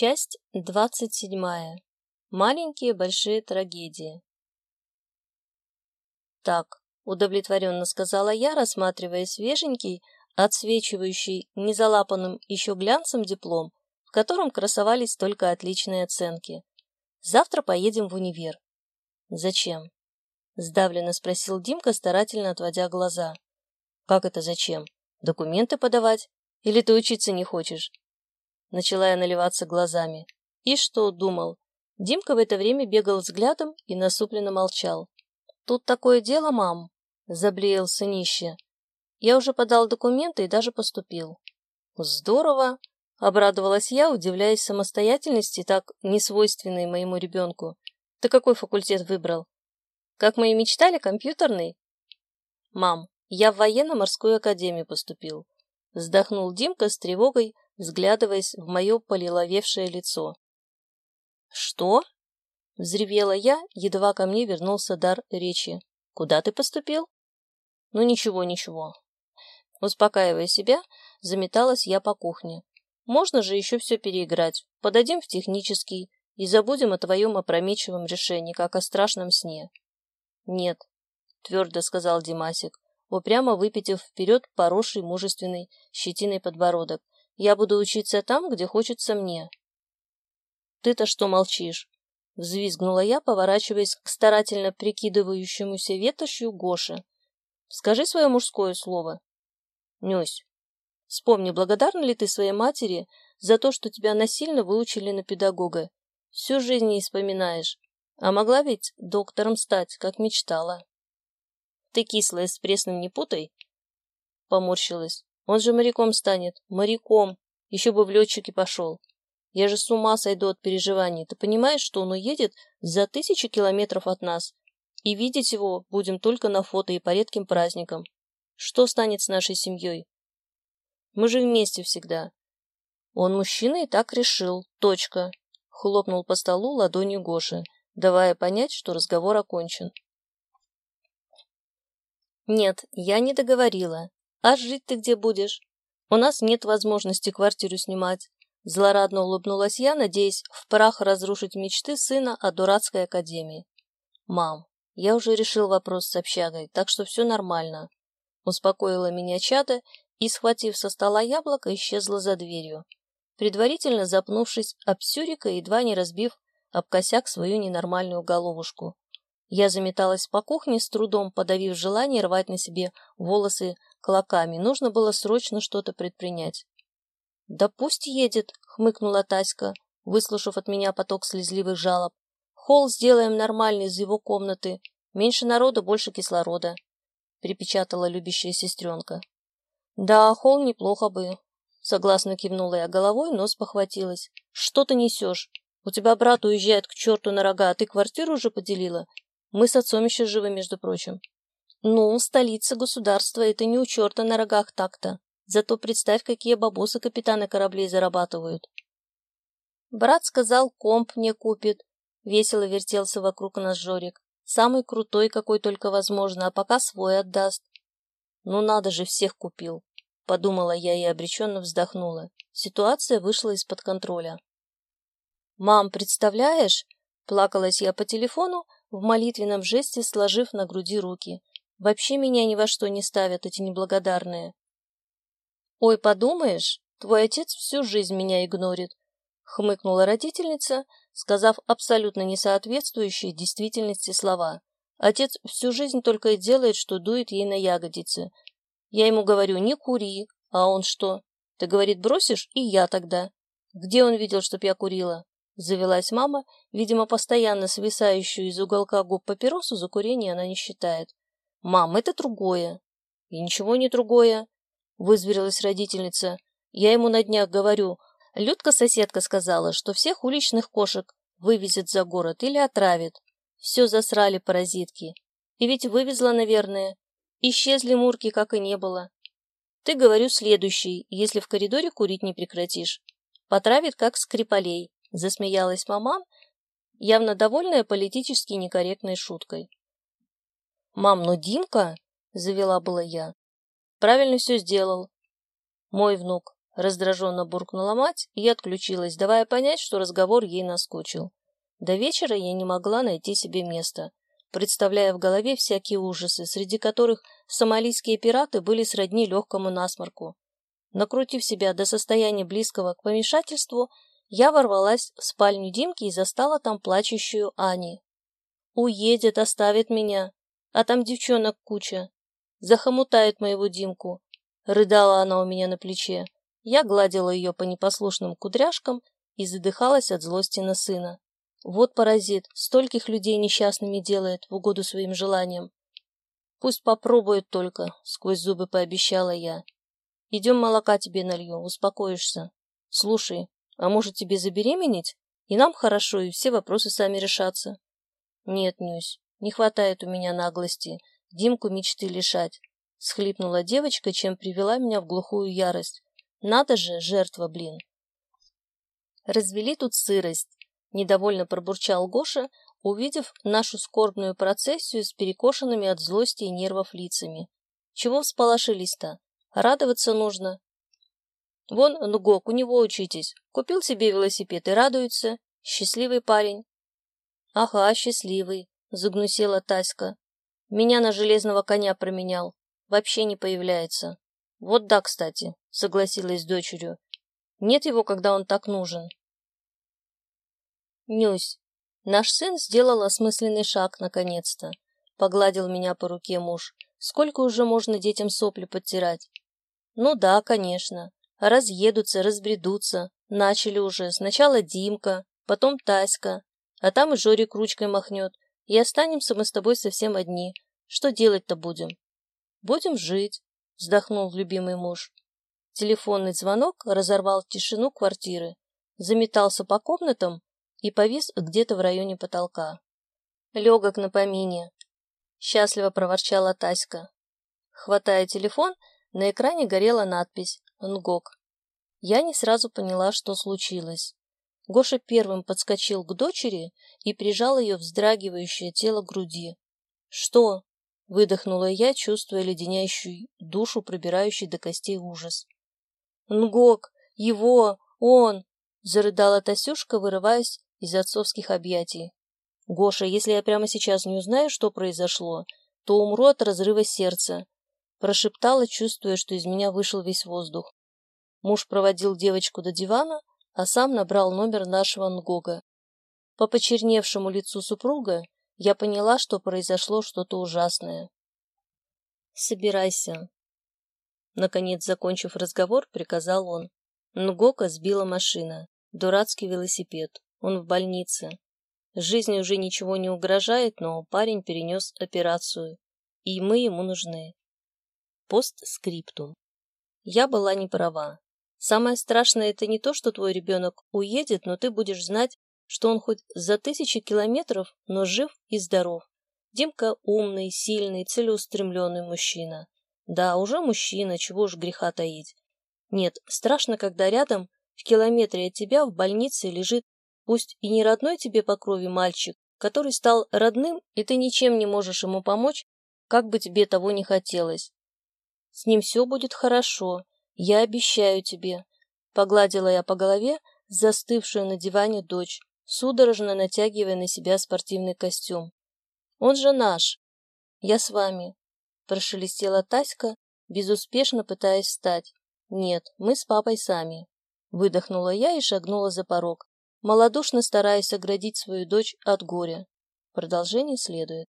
Часть двадцать седьмая. Маленькие большие трагедии. Так, удовлетворенно сказала я, рассматривая свеженький, отсвечивающий незалапанным еще глянцем диплом, в котором красовались только отличные оценки. Завтра поедем в универ. Зачем? Сдавленно спросил Димка, старательно отводя глаза. Как это зачем? Документы подавать? Или ты учиться не хочешь? Начала я наливаться глазами. И что думал? Димка в это время бегал взглядом и насупленно молчал. «Тут такое дело, мам!» — заблеял сынище. «Я уже подал документы и даже поступил». «Здорово!» — обрадовалась я, удивляясь самостоятельности, так несвойственной моему ребенку. «Ты какой факультет выбрал?» «Как мы и мечтали, компьютерный?» «Мам, я в военно-морскую академию поступил», — вздохнул Димка с тревогой, взглядываясь в мое полиловевшее лицо. «Что?» — взревела я, едва ко мне вернулся дар речи. «Куда ты поступил?» «Ну ничего, ничего». Успокаивая себя, заметалась я по кухне. «Можно же еще все переиграть. Подадим в технический и забудем о твоем опрометчивом решении, как о страшном сне». «Нет», — твердо сказал Димасик, упрямо выпитив вперед поросший мужественный щетиной подбородок. Я буду учиться там, где хочется мне. Ты-то что молчишь? Взвизгнула я, поворачиваясь к старательно прикидывающемуся ветошью Гоше. Скажи свое мужское слово. Нюсь, вспомни, благодарна ли ты своей матери за то, что тебя насильно выучили на педагога? Всю жизнь не вспоминаешь. А могла ведь доктором стать, как мечтала. Ты кислая с пресным не путай. Поморщилась. Он же моряком станет. Моряком. Еще бы в летчике пошел. Я же с ума сойду от переживаний. Ты понимаешь, что он уедет за тысячи километров от нас? И видеть его будем только на фото и по редким праздникам. Что станет с нашей семьей? Мы же вместе всегда. Он мужчина и так решил. Точка. Хлопнул по столу ладонью Гоши, давая понять, что разговор окончен. Нет, я не договорила. А жить ты где будешь? У нас нет возможности квартиру снимать. Злорадно улыбнулась я, надеясь в прах разрушить мечты сына о дурацкой академии. Мам, я уже решил вопрос с общагой, так что все нормально. Успокоила меня чада и, схватив со стола яблоко, исчезла за дверью, предварительно запнувшись об сюрика, едва не разбив об косяк свою ненормальную головушку. Я заметалась по кухне, с трудом подавив желание рвать на себе волосы клоками. Нужно было срочно что-то предпринять. «Да пусть едет», — хмыкнула Таська, выслушав от меня поток слезливых жалоб. «Холл сделаем нормальный из его комнаты. Меньше народа, больше кислорода», — припечатала любящая сестренка. «Да, холл неплохо бы», — согласно кивнула я головой, но спохватилась. «Что ты несешь? У тебя брат уезжает к черту на рога, а ты квартиру уже поделила? Мы с отцом еще живы, между прочим. Ну, столица государства — это не у черта на рогах так-то. Зато представь, какие бабосы капитаны кораблей зарабатывают. Брат сказал, комп мне купит. Весело вертелся вокруг нас Жорик. Самый крутой, какой только возможно, а пока свой отдаст. Ну надо же, всех купил. Подумала я и обреченно вздохнула. Ситуация вышла из-под контроля. «Мам, представляешь?» Плакалась я по телефону, в молитвенном жесте сложив на груди руки. Вообще меня ни во что не ставят эти неблагодарные. «Ой, подумаешь, твой отец всю жизнь меня игнорит», — хмыкнула родительница, сказав абсолютно несоответствующие действительности слова. «Отец всю жизнь только и делает, что дует ей на ягодицы. Я ему говорю, не кури, а он что? Ты, говорит, бросишь, и я тогда. Где он видел, чтоб я курила? Завелась мама, видимо, постоянно свисающую из уголка губ папиросу за курение она не считает. «Мам, это другое». «И ничего не другое», — вызверилась родительница. «Я ему на днях говорю. Людка-соседка сказала, что всех уличных кошек вывезет за город или отравит. Все засрали паразитки. И ведь вывезла, наверное. Исчезли мурки, как и не было. Ты, говорю, следующий, если в коридоре курить не прекратишь. Потравит, как скрипалей. Засмеялась мама, явно довольная политически некорректной шуткой. «Мам, ну Димка!» — завела была я. «Правильно все сделал. Мой внук. Раздраженно буркнула мать и отключилась, давая понять, что разговор ей наскучил. До вечера я не могла найти себе места, представляя в голове всякие ужасы, среди которых сомалийские пираты были сродни легкому насморку. Накрутив себя до состояния близкого к помешательству, я ворвалась в спальню Димки и застала там плачущую Ани. «Уедет, оставит меня, а там девчонок куча. Захомутает моего Димку», — рыдала она у меня на плече. Я гладила ее по непослушным кудряшкам и задыхалась от злости на сына. Вот паразит, стольких людей несчастными делает в угоду своим желаниям. Пусть попробует только, сквозь зубы пообещала я. Идем молока тебе налью, успокоишься. Слушай, а может тебе забеременеть? И нам хорошо, и все вопросы сами решатся. Нет, Нюсь, не хватает у меня наглости Димку мечты лишать. Схлипнула девочка, чем привела меня в глухую ярость. Надо же, жертва, блин. Развели тут сырость. Недовольно пробурчал Гоша, увидев нашу скорбную процессию с перекошенными от злости и нервов лицами. Чего всполошились-то? Радоваться нужно. Вон, Нгок, у него учитесь. Купил себе велосипед и радуется. Счастливый парень. Ага, счастливый, загнусила Таська. Меня на железного коня променял. Вообще не появляется. Вот да, кстати, согласилась с дочерью. Нет его, когда он так нужен. Нюсь, наш сын сделал осмысленный шаг наконец-то. Погладил меня по руке муж. Сколько уже можно детям сопли подтирать? Ну да, конечно. Разъедутся, разбредутся. Начали уже. Сначала Димка, потом Таська. А там и Жорик ручкой махнет. И останемся мы с тобой совсем одни. Что делать-то будем? Будем жить вздохнул любимый муж. Телефонный звонок разорвал тишину квартиры, заметался по комнатам и повис где-то в районе потолка. Легок на помине. Счастливо проворчала Таська. Хватая телефон, на экране горела надпись «Нгок». Я не сразу поняла, что случилось. Гоша первым подскочил к дочери и прижал ее вздрагивающее тело к груди. «Что?» Выдохнула я, чувствуя леденящую душу, пробирающий до костей ужас. «Нгок! Его! Он!» — зарыдала Тасюшка, вырываясь из отцовских объятий. «Гоша, если я прямо сейчас не узнаю, что произошло, то умру от разрыва сердца», — прошептала, чувствуя, что из меня вышел весь воздух. Муж проводил девочку до дивана, а сам набрал номер нашего Нгога. По почерневшему лицу супруга я поняла, что произошло что-то ужасное. «Собирайся». Наконец, закончив разговор, приказал он. Нгока сбила машина. Дурацкий велосипед. Он в больнице. Жизни уже ничего не угрожает, но парень перенес операцию. И мы ему нужны. Постскриптум. Я была не права. Самое страшное это не то, что твой ребенок уедет, но ты будешь знать, что он хоть за тысячи километров, но жив и здоров. Димка умный, сильный, целеустремленный мужчина. Да, уже мужчина, чего уж греха таить. Нет, страшно, когда рядом, в километре от тебя, в больнице лежит, пусть и не родной тебе по крови мальчик, который стал родным, и ты ничем не можешь ему помочь, как бы тебе того не хотелось. С ним все будет хорошо, я обещаю тебе. Погладила я по голове застывшую на диване дочь, судорожно натягивая на себя спортивный костюм. «Он же наш! Я с вами!» Прошелестела Таська, безуспешно пытаясь встать. «Нет, мы с папой сами!» Выдохнула я и шагнула за порог, малодушно стараясь оградить свою дочь от горя. Продолжение следует.